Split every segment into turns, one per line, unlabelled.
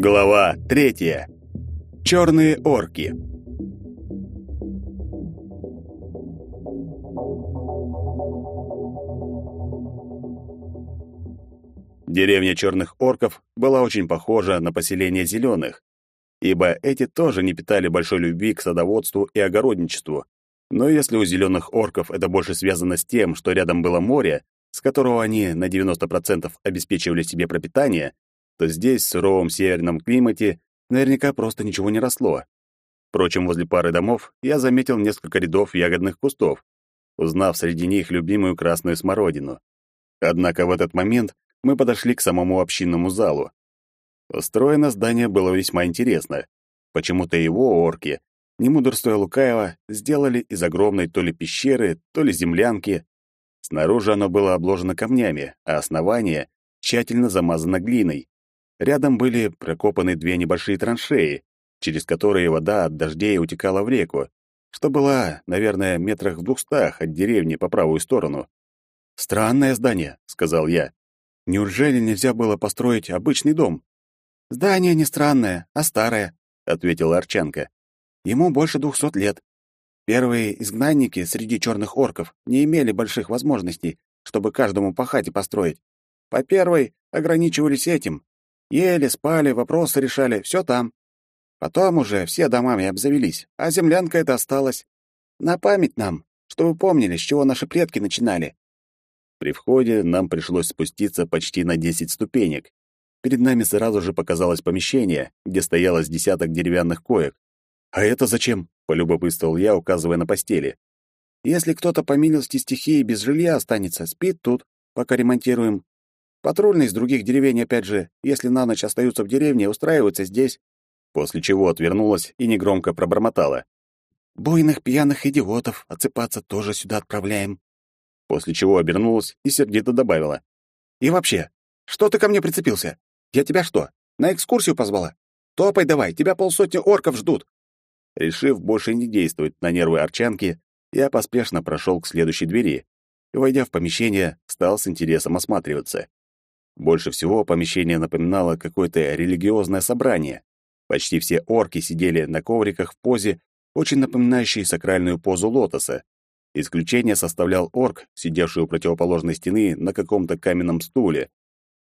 Глава третья. Черные орки. Деревня черных орков была очень похожа на поселение зеленых, ибо эти тоже не питали большой любви к садоводству и огородничеству. Но если у зеленых орков это больше связано с тем, что рядом было море, с которого они на 90% обеспечивали себе пропитание, то здесь, в суровом северном климате, наверняка просто ничего не росло. Впрочем, возле пары домов я заметил несколько рядов ягодных кустов, узнав среди них любимую красную смородину. Однако в этот момент мы подошли к самому общинному залу. Устроено здание было весьма интересно. Почему-то его орки, не мудрствуя лукаево, сделали из огромной то ли пещеры, то ли землянки. Снаружи оно было обложено камнями, а основание тщательно замазано глиной. Рядом были прокопаны две небольшие траншеи, через которые вода от дождей утекала в реку, что была, наверное, метрах в двухстах от деревни по правую сторону. «Странное здание», — сказал я. Неужели нельзя было построить обычный дом? Здание не странное, а старое, ответила Арчанка. Ему больше двухсот лет. Первые изгнанники среди черных орков не имели больших возможностей, чтобы каждому по хате построить. По первой ограничивались этим. Ели, спали, вопросы решали, все там. Потом уже все домами обзавелись, а землянка эта осталась. На память нам, чтобы помнили, с чего наши предки начинали. При входе нам пришлось спуститься почти на 10 ступенек. Перед нами сразу же показалось помещение, где стояло с десяток деревянных коек. «А это зачем?» — полюбопытствовал я, указывая на постели. «Если кто-то по милости стихии без жилья останется, спит тут, пока ремонтируем. Патрульные из других деревень, опять же, если на ночь остаются в деревне, устраиваются здесь». После чего отвернулась и негромко пробормотала. «Буйных пьяных идиотов отсыпаться тоже сюда отправляем после чего обернулась и сердито добавила. «И вообще, что ты ко мне прицепился? Я тебя что, на экскурсию позвала? Топай давай, тебя полсотни орков ждут!» Решив больше не действовать на нервы арчанки, я поспешно прошел к следующей двери и, войдя в помещение, стал с интересом осматриваться. Больше всего помещение напоминало какое-то религиозное собрание. Почти все орки сидели на ковриках в позе, очень напоминающей сакральную позу лотоса, Исключение составлял орк, сидевший у противоположной стены на каком-то каменном стуле,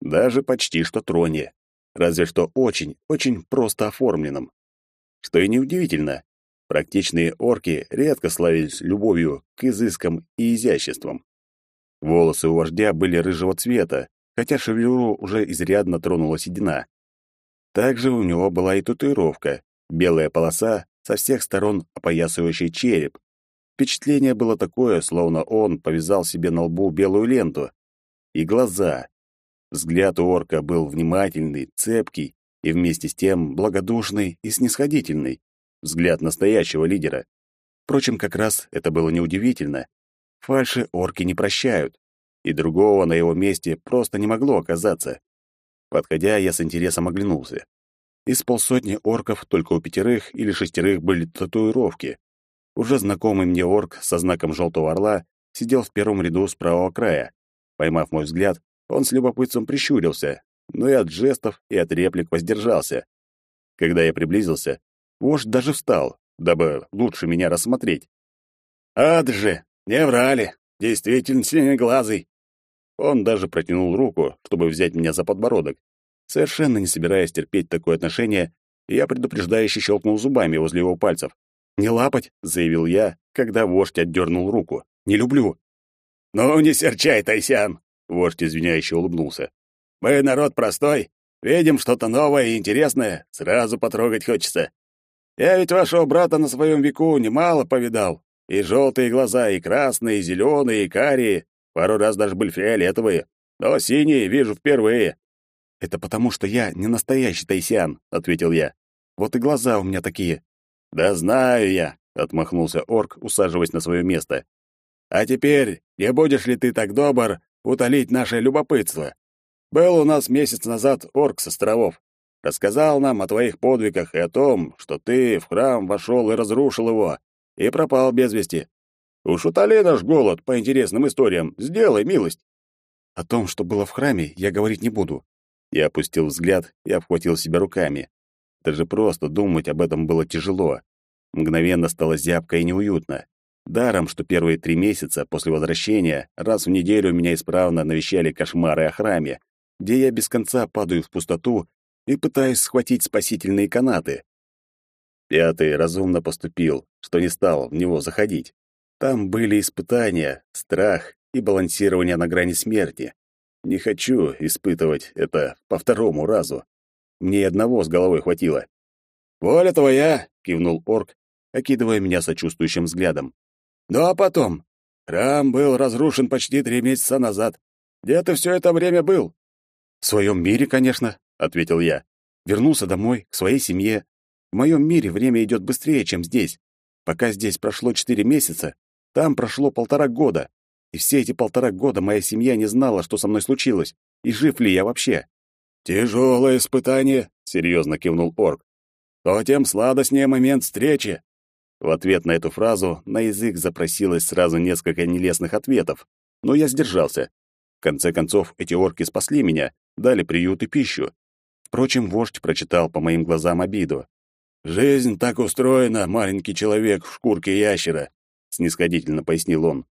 даже почти что троне, разве что очень, очень просто оформленном. Что и неудивительно, практичные орки редко славились любовью к изыскам и изяществам. Волосы у вождя были рыжего цвета, хотя шевелюру уже изрядно тронула седина. Также у него была и татуировка, белая полоса со всех сторон опоясывающий череп, Впечатление было такое, словно он повязал себе на лбу белую ленту. И глаза. Взгляд у орка был внимательный, цепкий и вместе с тем благодушный и снисходительный. Взгляд настоящего лидера. Впрочем, как раз это было неудивительно. Фальши орки не прощают, и другого на его месте просто не могло оказаться. Подходя, я с интересом оглянулся. Из полсотни орков только у пятерых или шестерых были татуировки. Уже знакомый мне орк со знаком желтого орла сидел в первом ряду с правого края. Поймав мой взгляд, он с любопытством прищурился, но и от жестов, и от реплик воздержался. Когда я приблизился, вождь даже встал, дабы лучше меня рассмотреть. «Ад же! Не врали! Действительно синеглазый!» Он даже протянул руку, чтобы взять меня за подбородок. Совершенно не собираясь терпеть такое отношение, я предупреждающе щелкнул зубами возле его пальцев. «Не лапать», — заявил я, когда вождь отдернул руку. «Не люблю». «Ну, не серчай, Тайсян», — вождь извиняюще улыбнулся. «Мы народ простой. Видим что-то новое и интересное, сразу потрогать хочется. Я ведь вашего брата на своем веку немало повидал. И желтые глаза, и красные, и зеленые, и карие. Пару раз даже были фиолетовые. Но синие вижу впервые». «Это потому, что я не настоящий Тайсян», — ответил я. «Вот и глаза у меня такие. «Да знаю я», — отмахнулся орк, усаживаясь на свое место. «А теперь не будешь ли ты так добр утолить наше любопытство? Был у нас месяц назад орк с островов. Рассказал нам о твоих подвигах и о том, что ты в храм вошел и разрушил его, и пропал без вести. Уж утоли наш голод по интересным историям. Сделай милость.
О том, что было в храме, я говорить не буду. Я опустил взгляд и обхватил себя руками. Даже просто думать об этом было тяжело. Мгновенно стало зябко и неуютно. Даром, что первые три месяца после возвращения раз в неделю меня исправно навещали кошмары о храме, где я без конца падаю в пустоту и пытаюсь схватить спасительные канаты. Пятый разумно поступил, что не стал в него заходить. Там были испытания, страх и балансирование на грани смерти. Не хочу испытывать это по второму разу. Мне одного с головой хватило.
«Воля твоя!» — кивнул орк,
окидывая меня сочувствующим взглядом.
«Ну а потом? Храм был разрушен почти три месяца назад. Где ты все это время был?»
«В своем мире, конечно», — ответил я. «Вернулся домой, к своей семье. В моем мире время идет быстрее, чем здесь. Пока здесь прошло четыре месяца, там прошло полтора года. И все эти полтора года моя семья не знала, что со мной случилось, и жив ли я вообще.
«Тяжелое испытание», — серьезно кивнул орк. «То тем сладостнее момент встречи».
В ответ на эту фразу на язык запросилось сразу несколько нелестных ответов, но я сдержался. В конце концов, эти орки спасли меня, дали приют и пищу. Впрочем, вождь прочитал по моим глазам обиду.
«Жизнь так устроена, маленький человек в шкурке ящера», — снисходительно пояснил он.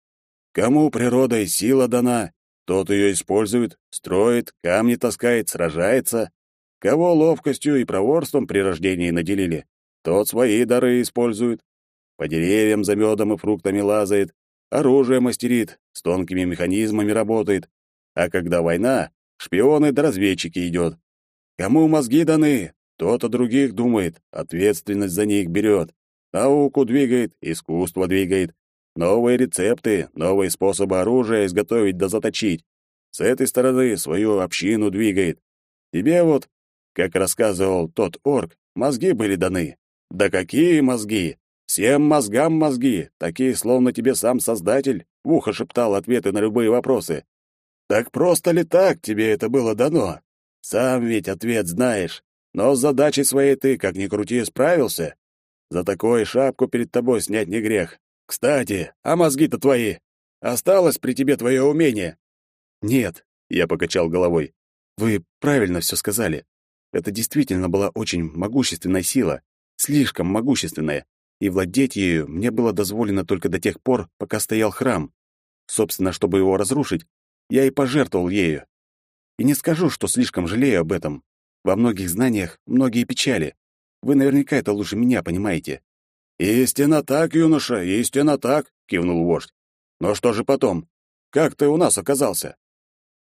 «Кому природа и сила дана, тот ее использует, строит, камни таскает, сражается. Кого ловкостью и проворством при рождении наделили, тот свои дары использует. По деревьям за медом и фруктами лазает, оружие мастерит, с тонкими механизмами работает. А когда война, шпионы да разведчики идет. Кому мозги даны, тот о других думает, ответственность за них берет. Науку двигает, искусство двигает. Новые рецепты, новые способы оружия изготовить да заточить. С этой стороны свою общину двигает. Тебе вот, как рассказывал тот орк, мозги были даны. Да какие мозги! Всем мозгам мозги, такие, словно тебе сам Создатель, в ухо шептал ответы на любые вопросы. Так просто ли так тебе это было дано? Сам ведь ответ знаешь, но с задачей своей ты, как ни крути, справился. За такое шапку перед тобой снять не грех. Кстати, а мозги-то твои? Осталось при тебе твое умение?
Нет, я покачал головой. Вы правильно все сказали. Это действительно была очень могущественная сила, слишком могущественная, и владеть ею мне было дозволено только до тех пор, пока стоял храм. Собственно, чтобы его разрушить, я и пожертвовал ею. И не скажу, что слишком жалею об этом. Во многих знаниях многие печали. Вы наверняка это лучше меня понимаете.
«Истинно так, юноша, истинно так», — кивнул вождь. «Но что же потом? Как ты у нас оказался?»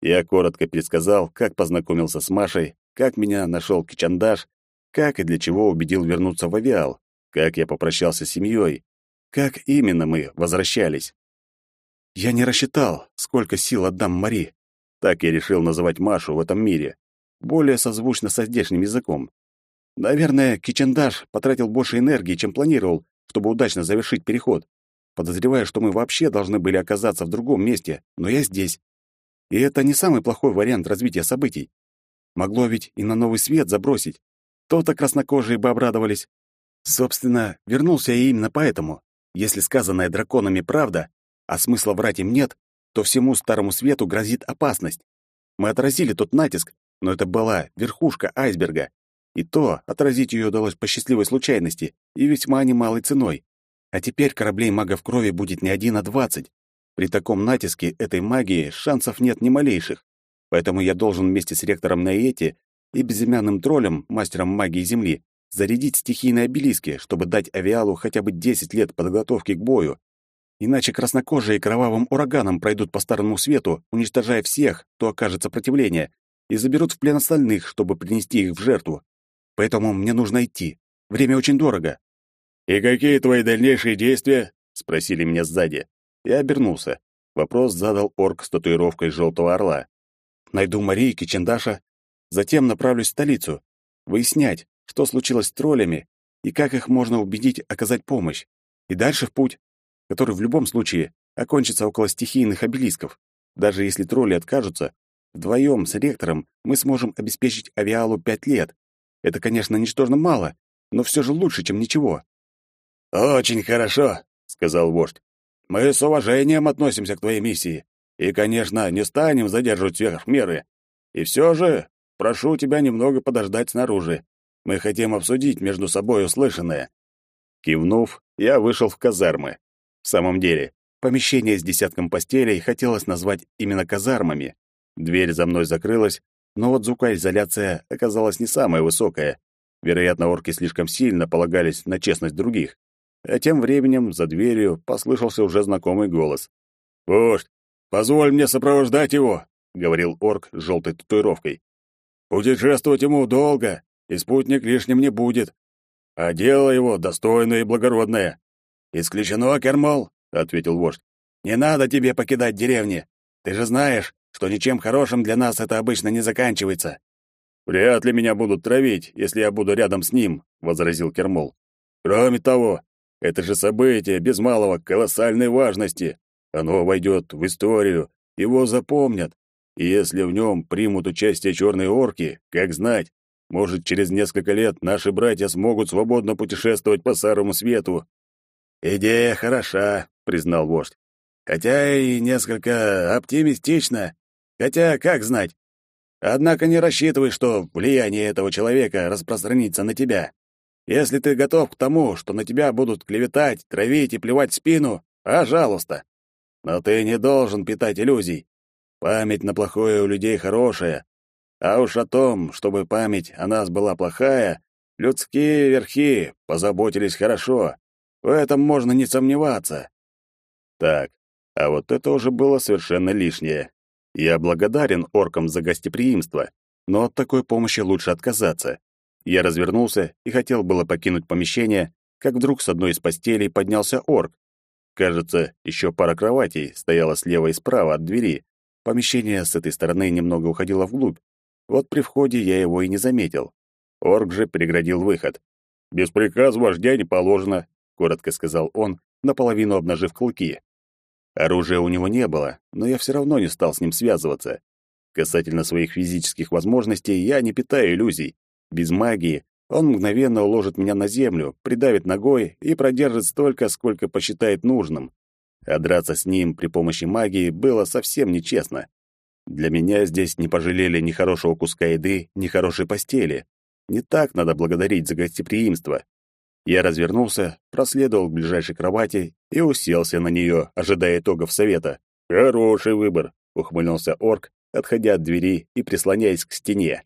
Я коротко пересказал, как познакомился с Машей, как меня нашел Кичандаш, как и для чего убедил вернуться в авиал, как я попрощался с семьей, как именно мы возвращались. Я не рассчитал, сколько сил отдам Мари. Так я решил называть Машу в этом мире, более созвучно со здешним языком. Наверное, Кичендаш потратил больше энергии, чем планировал, чтобы удачно завершить переход. Подозреваю, что мы вообще должны были оказаться в другом месте, но я здесь. И это не самый плохой вариант развития событий. Могло ведь и на новый свет забросить. То-то краснокожие бы обрадовались. Собственно, вернулся я именно поэтому. Если сказанное драконами правда, а смысла врать им нет, то всему старому свету грозит опасность. Мы отразили тот натиск, но это была верхушка айсберга, и то отразить ее удалось по счастливой случайности и весьма немалой ценой. А теперь кораблей магов крови будет не один, а двадцать. При таком натиске этой магии шансов нет ни малейших. Поэтому я должен вместе с ректором Наэти и безымянным троллем, мастером магии Земли, зарядить стихийные обелиски, чтобы дать авиалу хотя бы 10 лет подготовки к бою. Иначе краснокожие кровавым ураганом пройдут по Старому Свету, уничтожая всех, кто окажет сопротивление, и заберут в плен остальных, чтобы принести их в жертву. Поэтому мне нужно идти. Время очень дорого».
«И какие твои дальнейшие действия?» — спросили меня сзади.
Я обернулся. Вопрос задал орк с татуировкой желтого орла. «Найду Марии Кичендаша, затем направлюсь в столицу. Выяснять, что случилось с троллями и как их можно убедить оказать помощь. И дальше в путь, который в любом случае окончится около стихийных обелисков. Даже если тролли откажутся, вдвоем с ректором мы сможем обеспечить авиалу пять лет, это, конечно, ничтожно мало, но все же лучше, чем ничего.
«Очень хорошо», — сказал вождь. Мы с уважением относимся к твоей миссии и, конечно, не станем задерживать меры. И все же прошу тебя немного подождать снаружи. Мы хотим обсудить между собой услышанное».
Кивнув, я вышел в казармы. В самом деле, помещение с десятком постелей хотелось назвать именно казармами. Дверь за мной закрылась, но вот звукоизоляция оказалась не самая высокая. Вероятно, орки слишком сильно полагались на честность других. А тем временем за дверью послышался уже знакомый голос.
«Вождь, позволь мне сопровождать его», — говорил орк с желтой татуировкой. «Путешествовать ему долго, и спутник лишним не будет. А дело его достойное и благородное». «Исключено, Кермол», — ответил вождь. «Не надо тебе покидать деревни. Ты же знаешь, что ничем хорошим для нас это обычно не заканчивается».
«Вряд ли меня будут травить, если я буду рядом с ним», — возразил Кермол. «Кроме того, это же событие без малого колоссальной важности. Оно войдет в историю, его запомнят. И если в нем примут участие черные орки, как знать, может, через несколько лет наши братья смогут свободно путешествовать по Старому Свету.
«Идея хороша», — признал вождь. «Хотя и несколько оптимистична. Хотя, как знать? Однако не рассчитывай, что влияние этого человека распространится на тебя. Если ты готов к тому, что на тебя будут клеветать, травить и плевать в спину, пожалуйста. Но ты не должен питать иллюзий. Память на плохое у людей хорошая. А уж о том, чтобы память о нас была плохая, людские верхи позаботились хорошо. В этом можно не сомневаться.
Так, а вот это уже было совершенно лишнее. Я благодарен оркам за гостеприимство, но от такой помощи лучше отказаться. Я развернулся и хотел было покинуть помещение, как вдруг с одной из постелей поднялся орк. Кажется, еще пара кроватей стояла слева и справа от двери. Помещение с этой стороны немного уходило вглубь. Вот при входе я его и не заметил. Орк же преградил выход. «Без приказа вождя не положено», — коротко сказал он, наполовину обнажив клыки. Оружия у него не было, но я все равно не стал с ним связываться. Касательно своих физических возможностей я не питаю иллюзий. Без магии он мгновенно уложит меня на землю, придавит ногой и продержит столько, сколько посчитает нужным. А драться с ним при помощи магии было совсем нечестно. Для меня здесь не пожалели ни хорошего куска еды, ни хорошей постели. Не так надо благодарить за гостеприимство. Я развернулся, проследовал к ближайшей кровати и уселся на нее, ожидая итогов совета. «Хороший выбор», — ухмыльнулся орк, отходя от двери и прислоняясь к стене.